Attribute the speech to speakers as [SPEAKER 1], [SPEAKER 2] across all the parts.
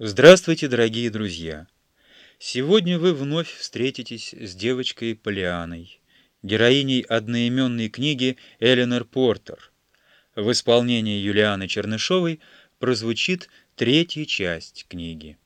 [SPEAKER 1] Здравствуйте, дорогие друзья! Сегодня вы вновь встретитесь с девочкой Полианой, героиней одноименной книги Эленор Портер. В исполнении Юлианы Чернышовой прозвучит третья часть книги.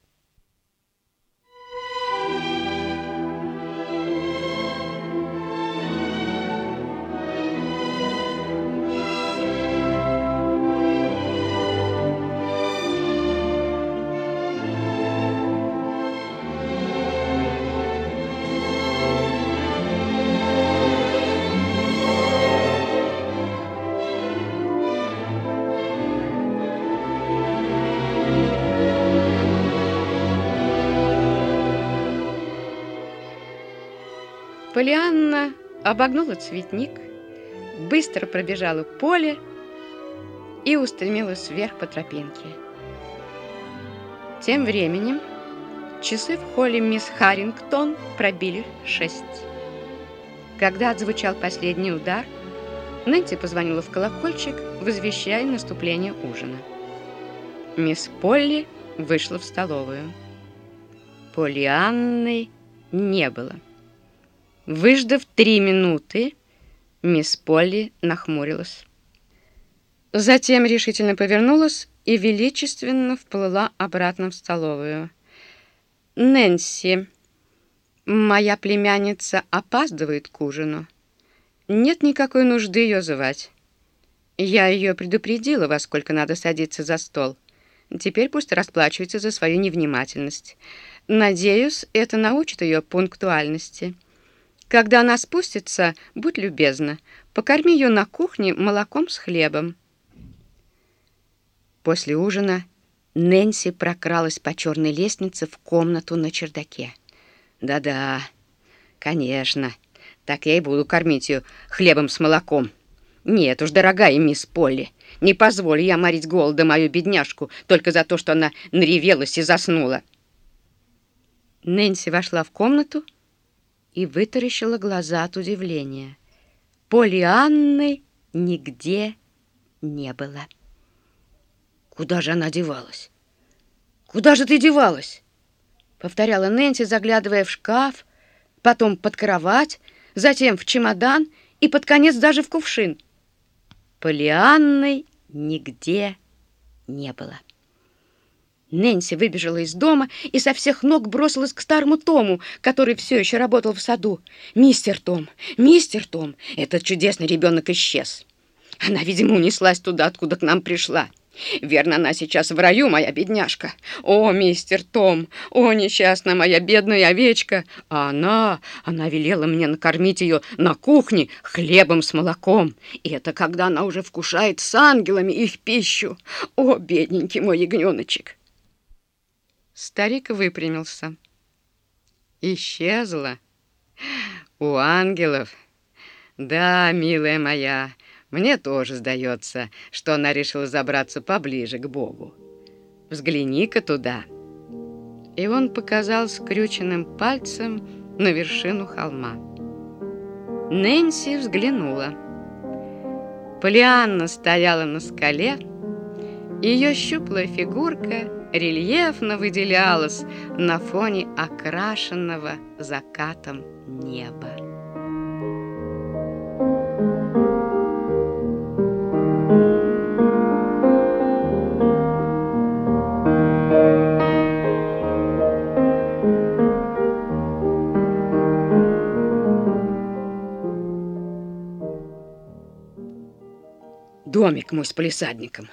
[SPEAKER 2] Полианна обогнула цветник, быстро пробежала поле и устремилась вверх по тропинке. Тем временем часы в холле мисс Харрингтон пробили шесть. Когда отзвучал последний удар, Нэнси позвонила в колокольчик, возвещая наступление ужина. Мисс Полли вышла в столовую. Полианны не было. Выждав три минуты, мисс Полли нахмурилась. Затем решительно повернулась и величественно вплыла обратно в столовую. «Нэнси, моя племянница опаздывает к ужину. Нет никакой нужды ее звать. Я ее предупредила, во сколько надо садиться за стол. Теперь пусть расплачивается за свою невнимательность. Надеюсь, это научит ее пунктуальности». Когда она спустится, будь любезна, покорми ее на кухне молоком с хлебом. После ужина Нэнси прокралась по черной лестнице в комнату на чердаке. Да-да, конечно, так я и буду кормить ее хлебом с молоком. Нет уж, дорогая мисс Полли, не позволю я морить голодом мою бедняжку только за то, что она наревелась и заснула. Нэнси вошла в комнату, и вытаращила глаза от удивления. Полианны нигде не было. «Куда же она девалась? Куда же ты девалась?» Повторяла Нэнси, заглядывая в шкаф, потом под кровать, затем в чемодан и под конец даже в кувшин. Полианны нигде не было. Нэнси выбежала из дома и со всех ног бросилась к старому Тому, который все еще работал в саду. «Мистер Том! Мистер Том! Этот чудесный ребенок исчез!» Она, видимо, унеслась туда, откуда к нам пришла. Верно, она сейчас в раю, моя бедняжка. О, мистер Том! О, несчастная моя бедная овечка! А она, она велела мне накормить ее на кухне хлебом с молоком. И это когда она уже вкушает с ангелами их пищу. О, бедненький мой ягненочек! Старик выпрямился. Исчезла. У ангелов. Да, милая моя, мне тоже сдается, что она решила забраться поближе к Богу. Взгляни-ка туда. И он показал скрюченным пальцем на вершину холма. Нэнси взглянула. Полианна стояла на скале, ее щуплая фигурка — рельефно выделялась на фоне окрашенного закатом неба. Домик мой с полисадником.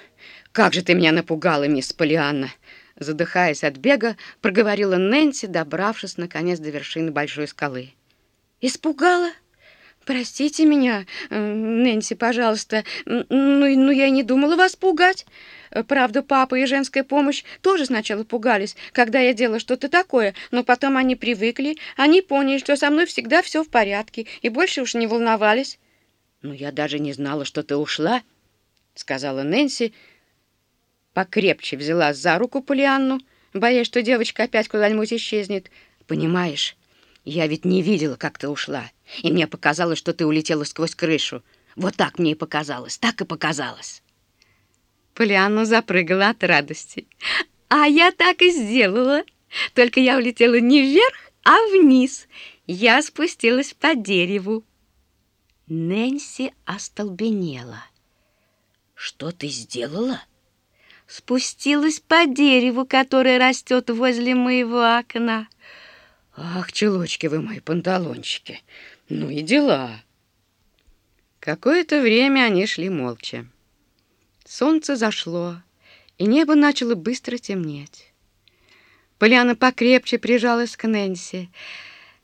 [SPEAKER 2] Как же ты меня напугала, мисс Полианна! Задыхаясь от бега, проговорила Нэнси, добравшись, наконец, до вершины большой скалы. «Испугала? Простите меня, Нэнси, пожалуйста. Ну, ну я не думала вас пугать. Правда, папа и женская помощь тоже сначала пугались, когда я делала что-то такое, но потом они привыкли, они поняли, что со мной всегда все в порядке, и больше уж не волновались. «Но я даже не знала, что ты ушла», — сказала Нэнси, — покрепче взяла за руку Полианну, боясь, что девочка опять куда-нибудь исчезнет. «Понимаешь, я ведь не видела, как ты ушла, и мне показалось, что ты улетела сквозь крышу. Вот так мне и показалось, так и показалось». Полианна запрыгала от радости. А я так и сделала. Только я улетела не вверх, а вниз. Я спустилась по дереву. Нэнси остолбенела.
[SPEAKER 3] Что ты сделала?
[SPEAKER 2] Спустилась по дереву, которое растет возле моего окна.
[SPEAKER 3] Ах, челочки вы мои панталончики. Ну и дела.
[SPEAKER 2] Какое-то время они шли молча. Солнце зашло, и небо начало быстро темнеть. Поляна покрепче прижалась к Нэнси.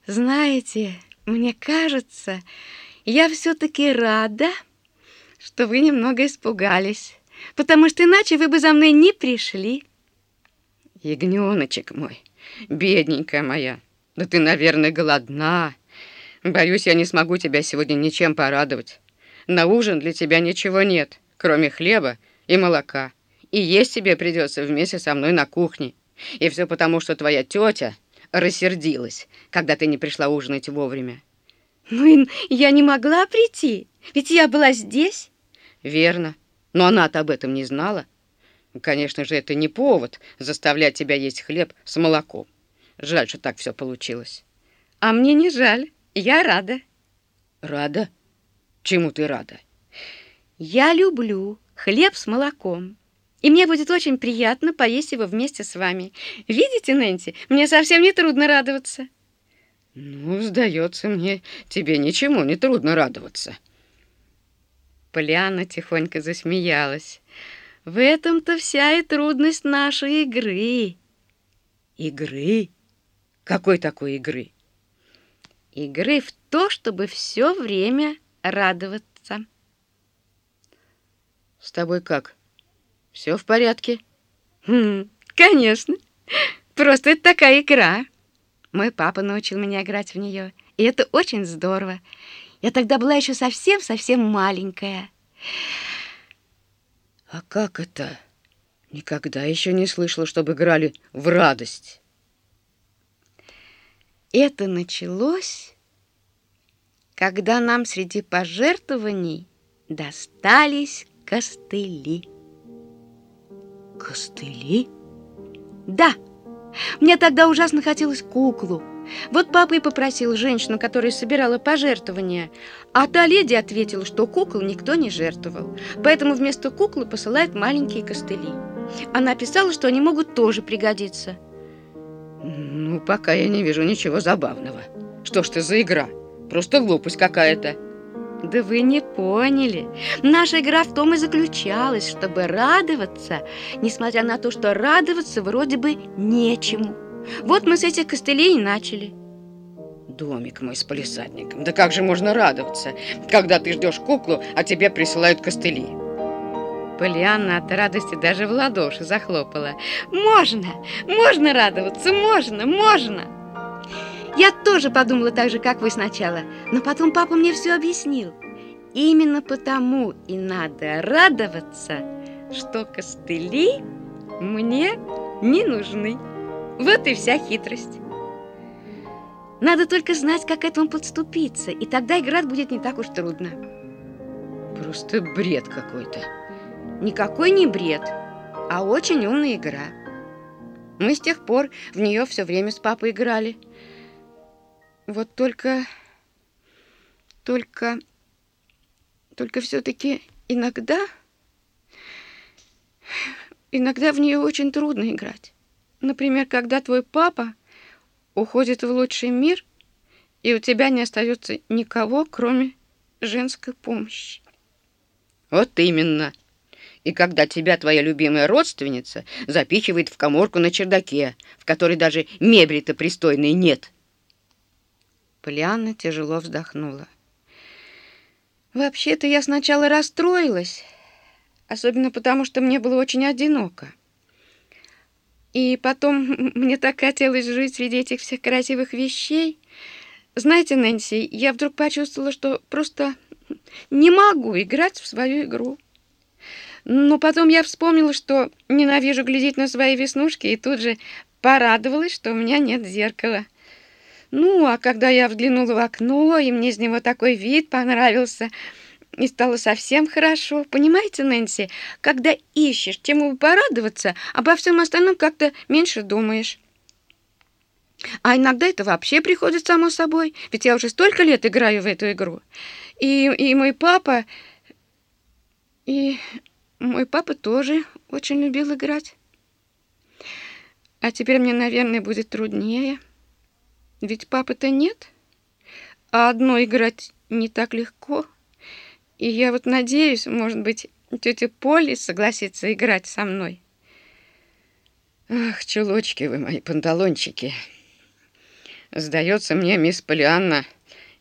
[SPEAKER 2] «Знаете, мне кажется, я все-таки рада, что вы немного испугались, потому что иначе вы бы за мной не пришли».
[SPEAKER 3] «Ягненочек мой, бедненькая моя, да ты, наверное, голодна. Боюсь, я не смогу тебя сегодня ничем порадовать. На ужин для тебя ничего нет, кроме хлеба и молока. И есть тебе придется вместе со мной на кухне. И все потому, что твоя тетя рассердилась, когда ты не пришла ужинать вовремя.
[SPEAKER 2] Ну, я не могла прийти, ведь я была здесь.
[SPEAKER 3] Верно, но она-то об этом не знала. Конечно же, это не повод заставлять тебя есть хлеб с молоком. Жаль, что так все получилось.
[SPEAKER 2] А мне не жаль, я рада.
[SPEAKER 3] Рада? Чему ты рада?
[SPEAKER 2] Я люблю хлеб с молоком. И мне будет очень приятно поесть его вместе с вами. Видите, Нэнси, мне совсем не трудно радоваться.
[SPEAKER 3] Ну, сдается мне, тебе ничему не трудно радоваться.
[SPEAKER 2] Полианна тихонько засмеялась. В этом-то вся и трудность нашей игры.
[SPEAKER 3] Игры? Какой такой игры?
[SPEAKER 2] Игры в то, чтобы все время радоваться.
[SPEAKER 3] С тобой как? Все в порядке?
[SPEAKER 2] Хм, конечно. Просто это такая игра. Мой папа научил меня играть в нее, и это очень здорово. Я тогда была еще совсем-совсем маленькая.
[SPEAKER 3] А как это? Никогда еще не слышала, чтобы играли в радость.
[SPEAKER 2] Это началось, когда нам среди пожертвований достались костыли.
[SPEAKER 3] Костыли?
[SPEAKER 2] Да. Мне тогда ужасно хотелось куклу. Вот папа и попросил женщину, которая собирала пожертвования, а та леди ответила, что кукол никто не жертвовал, поэтому вместо куклы посылает маленькие костыли. Она писала, что они могут тоже пригодиться.
[SPEAKER 3] Ну, пока я не вижу ничего забавного. Что ж ты за игра? Просто глупость какая-то.
[SPEAKER 2] Да вы не поняли. Наша игра в том и заключалась, чтобы радоваться, несмотря на то, что радоваться вроде бы нечему. Вот мы с этих костылей и начали.
[SPEAKER 3] Домик мой с полисадником. Да как же можно радоваться, когда ты ждешь куклу, а тебе присылают костыли?
[SPEAKER 2] Полианна от радости даже в ладоши захлопала. Можно, можно радоваться, можно, можно. Я тоже подумала так же, как вы сначала, но потом папа мне все объяснил. Именно потому и надо радоваться, что костыли мне не нужны. Вот и вся хитрость. Надо только знать, как к этому подступиться, и тогда играть будет не так уж трудно.
[SPEAKER 3] Просто бред какой-то.
[SPEAKER 2] Никакой не бред, а очень умная игра. Мы с тех пор в нее все время с папой играли. Вот только... Только... Только все-таки иногда... Иногда в нее очень трудно играть. Например, когда твой папа уходит в лучший мир, и у тебя не остается никого, кроме женской помощи.
[SPEAKER 3] Вот именно. И когда тебя твоя любимая родственница запихивает в коморку на чердаке, в которой даже мебели-то пристойной нет.
[SPEAKER 2] Полианна тяжело вздохнула. Вообще-то я сначала расстроилась, особенно потому, что мне было очень одиноко. И потом мне так хотелось жить среди этих всех красивых вещей. Знаете, Нэнси, я вдруг почувствовала, что просто не могу играть в свою игру. Но потом я вспомнила, что ненавижу глядеть на свои веснушки, и тут же порадовалась, что у меня нет зеркала. Ну, а когда я взглянула в окно, и мне из него такой вид понравился, и стало совсем хорошо. Понимаете, Нэнси, когда ищешь, чему порадоваться, обо всем остальном как-то меньше думаешь. А иногда это вообще приходит само собой, ведь я уже столько лет играю в эту игру. И, и мой папа... И мой папа тоже очень любил играть. А теперь мне, наверное, будет труднее. Ведь папы-то нет. А одно играть не так легко. И я вот надеюсь, может быть, тетя Полли согласится играть со мной.
[SPEAKER 3] Ах, чулочки вы мои, панталончики. Сдается мне, мисс Полианна,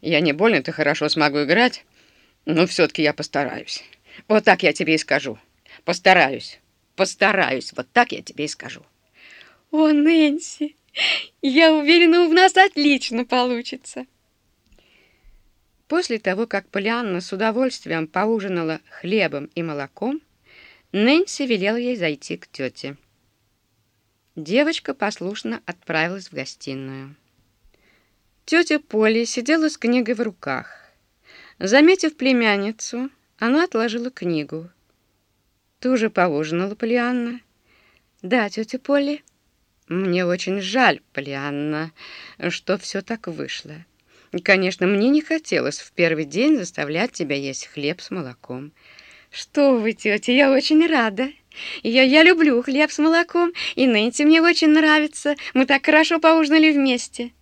[SPEAKER 3] я не больно-то хорошо смогу играть, но все-таки я постараюсь. Вот так я тебе и скажу. Постараюсь, постараюсь, вот так я тебе и скажу.
[SPEAKER 2] О, Нэнси, я уверена, у нас отлично получится. После того, как Полианна с удовольствием поужинала хлебом и молоком, Нэнси велела ей зайти к тете. Девочка послушно отправилась в гостиную. Тетя Поли сидела с книгой в руках. Заметив племянницу, она отложила книгу. «Ты уже поужинала, Полианна?» «Да, тетя Поли». «Мне очень жаль, Полианна, что все так вышло». И, конечно, мне не хотелось в первый день заставлять тебя есть хлеб с молоком. Что вы, тетя, я очень рада. Я, я люблю хлеб с молоком, и Нэнси мне очень нравится. Мы так хорошо поужинали вместе.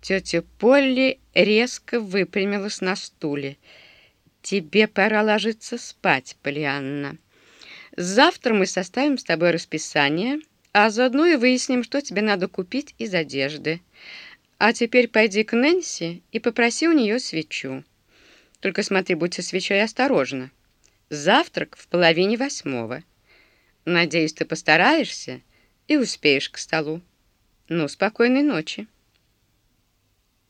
[SPEAKER 2] Тетя Полли резко выпрямилась на стуле. «Тебе пора ложиться спать, Полианна. Завтра мы составим с тобой расписание, а заодно и выясним, что тебе надо купить из одежды». А теперь пойди к Нэнси и попроси у нее свечу. Только смотри, будь со свечой осторожна. Завтрак в половине восьмого. Надеюсь, ты постараешься и успеешь к столу. Ну, спокойной ночи.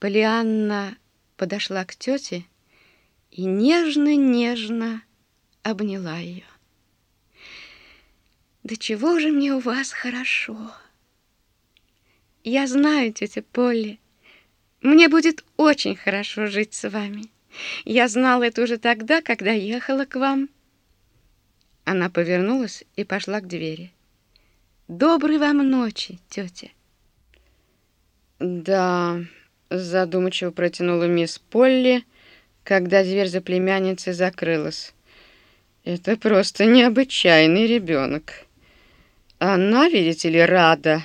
[SPEAKER 2] Полианна подошла к тете и нежно-нежно обняла ее. «Да чего же мне у вас хорошо!» Я знаю, тетя Полли, мне будет очень хорошо жить с вами. Я знала это уже тогда, когда ехала к вам. Она повернулась и пошла к двери. Доброй вам ночи, тетя. Да, задумчиво протянула мисс Полли, когда дверь за племянницей закрылась. Это просто необычайный ребенок. Она, видите ли, рада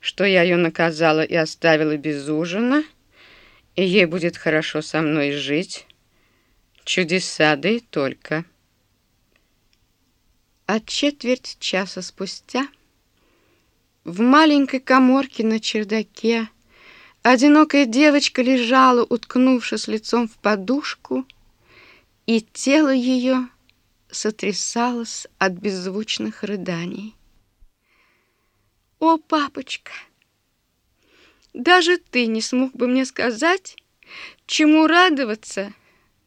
[SPEAKER 2] что я ее наказала и оставила без ужина, и ей будет хорошо со мной жить. Чудеса, да и только. А четверть часа спустя в маленькой коморке на чердаке одинокая девочка лежала, уткнувшись лицом в подушку, и тело ее сотрясалось от беззвучных рыданий. О, папочка, даже ты не смог бы мне сказать, чему радоваться,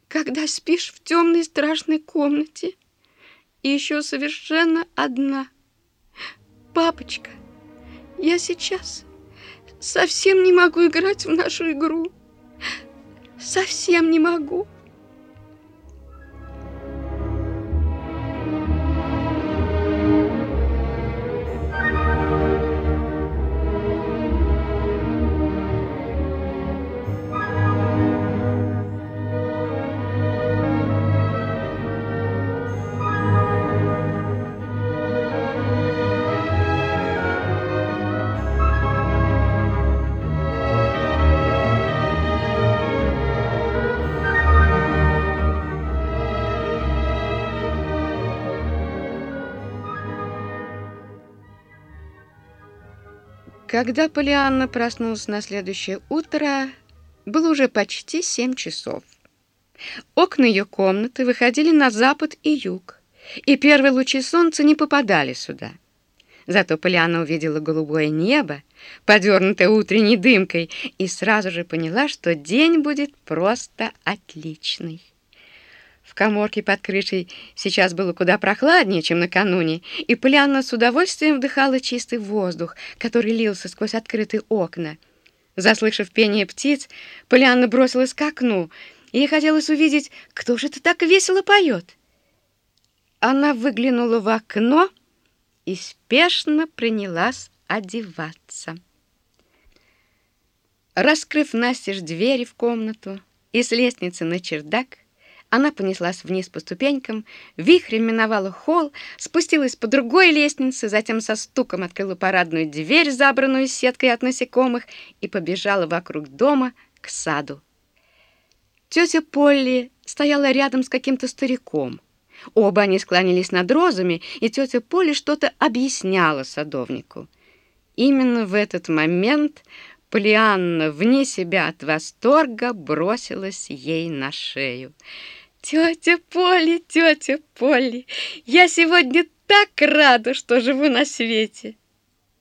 [SPEAKER 2] когда спишь в темной страшной комнате и еще совершенно одна. Папочка, я сейчас совсем не могу играть в нашу игру. Совсем не могу. Когда Полианна проснулась на следующее утро, было уже почти семь часов. Окна ее комнаты выходили на запад и юг, и первые лучи солнца не попадали сюда. Зато Полианна увидела голубое небо, подернутое утренней дымкой, и сразу же поняла, что день будет просто отличный. В коморке под крышей сейчас было куда прохладнее, чем накануне, и Полианна с удовольствием вдыхала чистый воздух, который лился сквозь открытые окна. Заслышав пение птиц, Полианна бросилась к окну. Ей хотелось увидеть, кто же это так весело поет. Она выглянула в окно и спешно принялась одеваться. Раскрыв настежь двери в комнату и с лестницы на чердак, она понеслась вниз по ступенькам, вихрем миновала холл, спустилась по другой лестнице, затем со стуком открыла парадную дверь, забранную сеткой от насекомых, и побежала вокруг дома к саду. Тетя Полли стояла рядом с каким-то стариком. Оба они склонились над розами, и тетя Полли что-то объясняла садовнику. Именно в этот момент Полианна, вне себя от восторга, бросилась ей на шею. Тетя Поли, тетя Поли, я сегодня так рада, что живу на свете.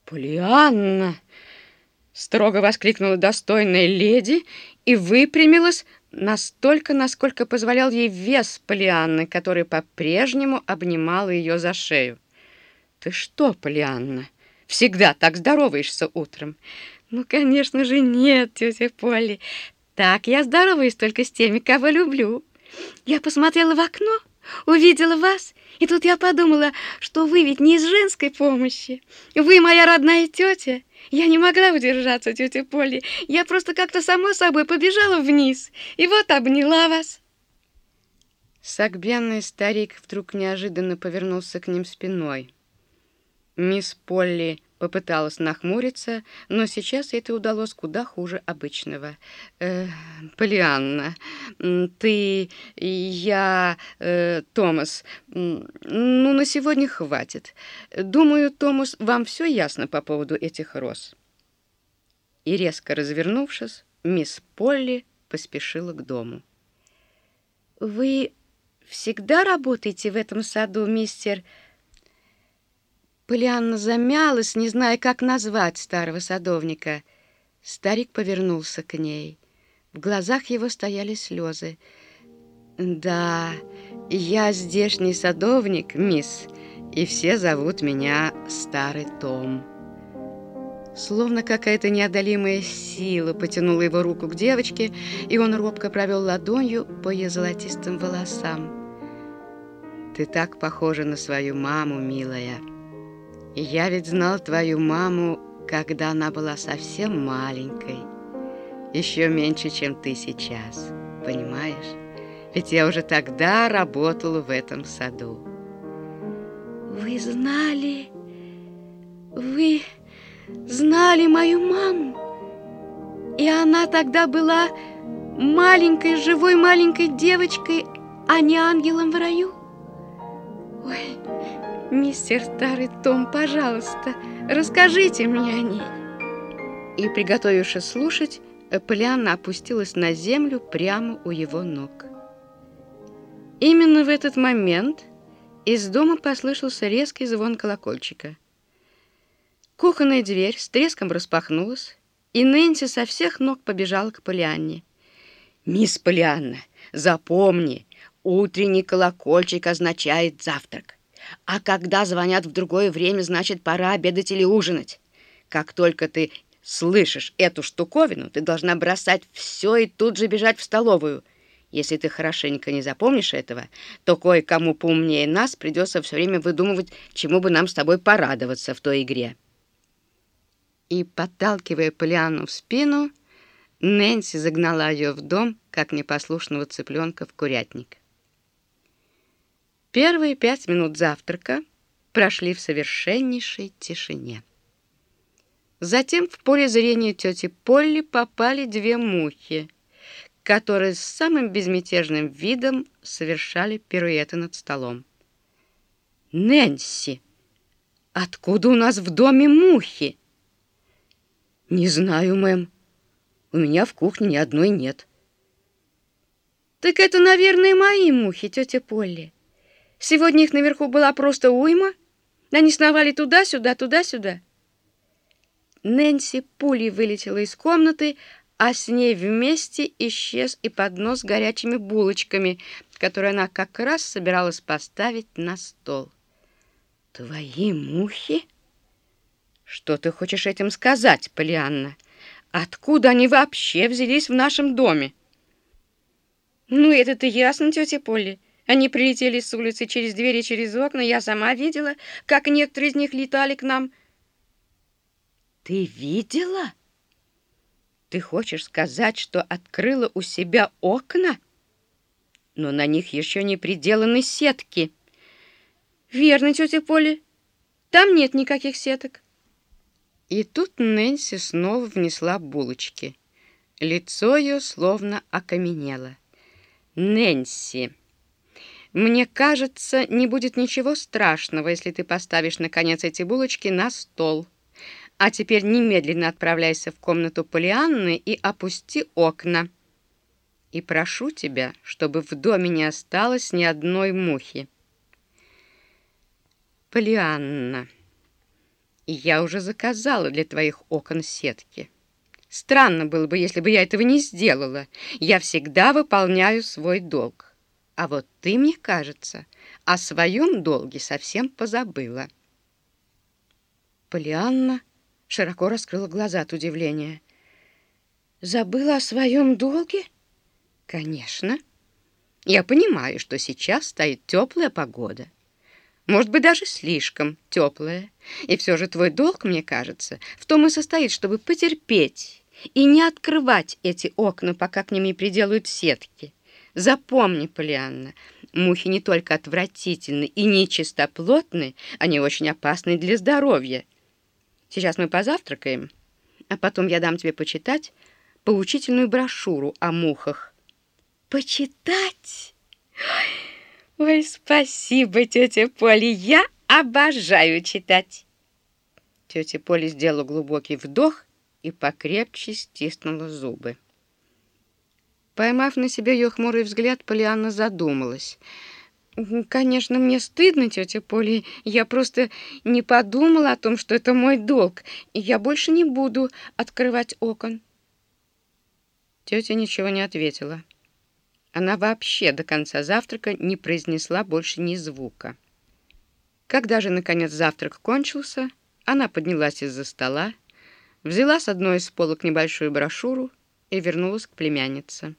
[SPEAKER 3] Полианна! Строго воскликнула достойная леди и выпрямилась настолько, насколько позволял ей вес Полианны, который по-прежнему обнимал ее за шею. «Ты что, Полианна, всегда так здороваешься утром?»
[SPEAKER 2] «Ну, конечно же, нет, тетя Полли. Так я здороваюсь только с теми, кого люблю». Я посмотрела в окно, увидела вас, и тут я подумала, что вы ведь не из женской помощи. Вы моя родная тетя. Я не могла удержаться, тетя Полли. Я просто как-то сама собой побежала вниз, и вот обняла вас.
[SPEAKER 3] Сагбенный старик вдруг неожиданно повернулся к ним спиной. Мисс Полли Попыталась нахмуриться, но сейчас это удалось куда хуже обычного. Э, «Полианна, ты, я, э, Томас, ну, на сегодня хватит. Думаю, Томас, вам все ясно по поводу этих роз». И резко развернувшись, мисс Полли поспешила к дому.
[SPEAKER 2] «Вы всегда работаете в этом саду, мистер...» Полианна замялась, не зная, как назвать старого садовника. Старик повернулся к ней. В глазах его стояли слезы. «Да, я здешний садовник, мисс, и все зовут меня Старый Том». Словно какая-то неодолимая сила потянула его руку к девочке, и он робко провел ладонью по ее золотистым волосам. «Ты так похожа на свою маму, милая!» Я ведь знал твою маму, когда она была совсем маленькой. Еще меньше, чем ты сейчас, понимаешь? Ведь я уже тогда работала в этом саду. Вы знали... Вы знали мою маму? И она тогда была маленькой, живой маленькой девочкой, а не ангелом в раю? Ой, «Мистер Старый Том, пожалуйста, расскажите мне о ней». И, приготовившись слушать, Полианна опустилась на землю прямо у его ног. Именно в этот момент из дома послышался резкий звон колокольчика. Кухонная дверь с треском распахнулась, и Нэнси со всех ног побежала к Полианне. «Мисс Полианна, запомни, утренний колокольчик означает завтрак. А когда звонят в другое время, значит, пора обедать или ужинать. Как только ты слышишь эту штуковину, ты должна бросать все и тут же бежать в столовую. Если ты хорошенько не запомнишь этого, то кое-кому поумнее нас придется все время выдумывать, чему бы нам с тобой порадоваться в той игре. И, подталкивая Полиану в спину, Нэнси загнала ее в дом, как непослушного цыпленка в курятник. Первые пять минут завтрака прошли в совершеннейшей тишине. Затем в поле зрения тети Полли попали две мухи, которые с самым безмятежным видом совершали пируэты над столом. «Нэнси, откуда у нас в доме мухи?» «Не знаю, мэм. У меня в кухне ни одной нет». «Так это, наверное, мои мухи, тетя Полли». Сегодня их наверху была просто уйма. Они сновали туда-сюда, туда-сюда. Нэнси пулей вылетела из комнаты, а с ней вместе исчез и поднос с горячими булочками, которые она как раз собиралась поставить на стол. «Твои мухи?» «Что ты хочешь этим сказать, Полианна? Откуда они вообще взялись в нашем доме?»
[SPEAKER 3] Ну, это-то ясно, тетя Полли. Они прилетели с улицы через двери, через окна. Я сама видела, как некоторые из них летали к нам.
[SPEAKER 2] Ты видела? Ты хочешь сказать, что открыла у себя окна? Но на них еще не приделаны сетки.
[SPEAKER 3] Верно, тетя Полли. Там нет никаких сеток.
[SPEAKER 2] И тут Нэнси снова внесла булочки. Лицо ее словно окаменело. «Нэнси, мне кажется, не будет ничего страшного, если ты поставишь, наконец, эти булочки на стол. А теперь немедленно отправляйся в комнату Полианны и опусти окна. И прошу тебя, чтобы в доме не осталось ни одной мухи». Полианна. Я уже заказала для твоих окон сетки. Странно было бы, если бы я этого не сделала. Я всегда выполняю свой долг. А вот ты, мне кажется, о своем долге совсем позабыла. Полианна широко раскрыла глаза от удивления. Забыла о своем долге? Конечно. Я понимаю, что сейчас стоит теплая погода может быть, даже слишком теплая. И все же твой долг, мне кажется, в том и состоит, чтобы потерпеть и не открывать эти окна, пока к ним не приделают сетки. Запомни, Полианна, мухи не только отвратительны и нечистоплотны, они очень опасны для здоровья. Сейчас мы позавтракаем, а потом я дам тебе почитать поучительную брошюру о мухах.
[SPEAKER 3] Почитать? Ой, спасибо, тетя Поли, я обожаю читать.
[SPEAKER 2] Тетя Поли сделала глубокий вдох и покрепче стиснула зубы. Поймав на себе ее хмурый взгляд, Полианна задумалась. «Конечно, мне стыдно, тетя Поли. Я просто не подумала о том, что это мой долг, и я больше не буду открывать окон». Тетя ничего не ответила. Она вообще до конца завтрака не произнесла больше ни звука. Когда же, наконец, завтрак кончился, она поднялась из-за стола, взяла с одной из полок небольшую брошюру и вернулась к племяннице.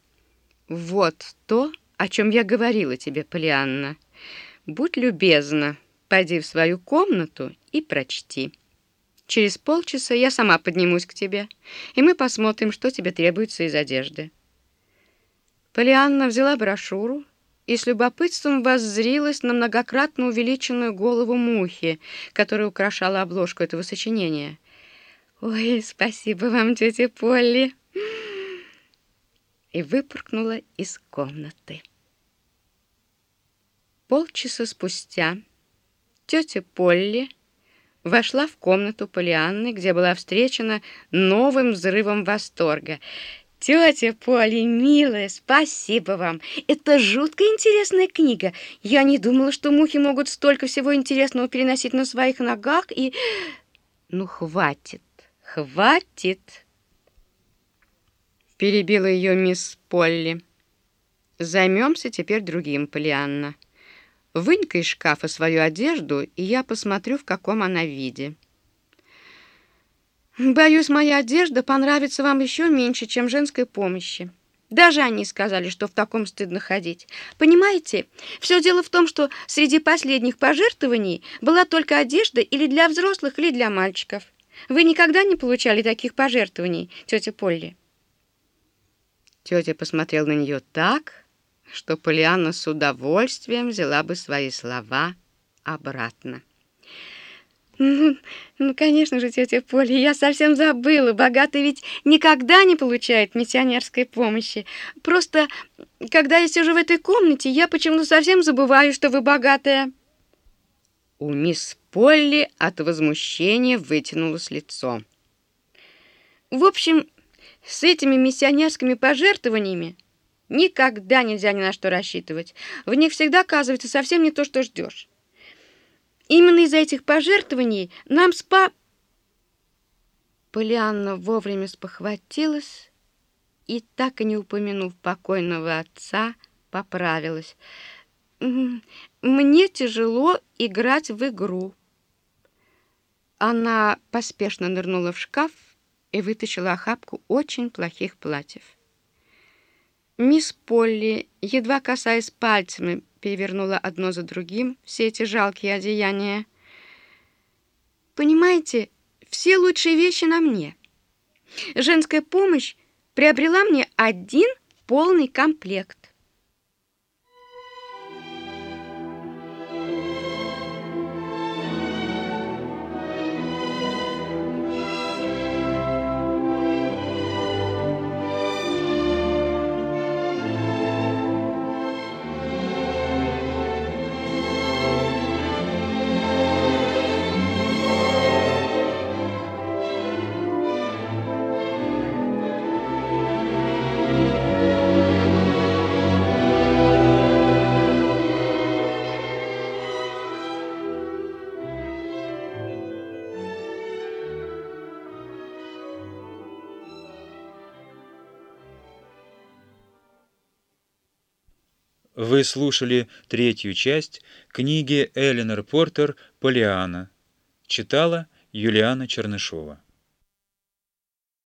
[SPEAKER 2] «Вот то, о чем я говорила тебе, Полианна. Будь любезна, пойди в свою комнату и прочти. Через полчаса я сама поднимусь к тебе, и мы посмотрим, что тебе требуется из одежды». Полианна взяла брошюру и с любопытством воззрилась на многократно увеличенную голову мухи, которая украшала обложку этого сочинения. «Ой, спасибо вам, тетя Полли!» И выпоркнула из комнаты. Полчаса спустя тетя Полли вошла в комнату Полианны, где была встречена новым взрывом восторга — Тетя Поли, милая, спасибо вам. Это жутко интересная книга. Я не думала, что мухи могут столько всего интересного переносить на своих ногах и... Ну, хватит, хватит. Перебила ее мисс Полли. Займемся теперь другим, Полианна. Вынь-ка из шкафа свою одежду, и я посмотрю, в каком она виде. Боюсь, моя одежда понравится вам еще меньше, чем женской помощи. Даже они сказали, что в таком стыдно ходить. Понимаете, все дело в том, что среди последних пожертвований была только одежда или для взрослых, или для мальчиков. Вы никогда не получали таких пожертвований, тетя Полли? Тетя посмотрела на нее так, что Полианна с удовольствием взяла бы свои слова обратно. Ну, ну, конечно же, тетя Поля, я совсем забыла. Богатый ведь никогда не получает миссионерской помощи. Просто, когда я сижу в этой комнате, я почему-то совсем забываю, что вы богатая. У мисс Полли от возмущения вытянулось лицо. В общем, с этими миссионерскими пожертвованиями никогда нельзя ни на что рассчитывать. В них всегда оказывается совсем не то, что ждешь. Именно из-за этих пожертвований нам спа... Полианна вовремя спохватилась и, так и не упомянув покойного отца, поправилась. «Мне тяжело играть в игру». Она поспешно нырнула в шкаф и вытащила охапку очень плохих платьев. Мисс Полли, едва касаясь пальцами, перевернула одно за другим все эти жалкие одеяния. Понимаете, все лучшие вещи на мне. Женская помощь приобрела мне один полный комплект.
[SPEAKER 1] Вы слушали третью часть книги Эленор Портер «Полиана». Читала Юлиана Чернышова.